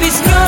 Love is good.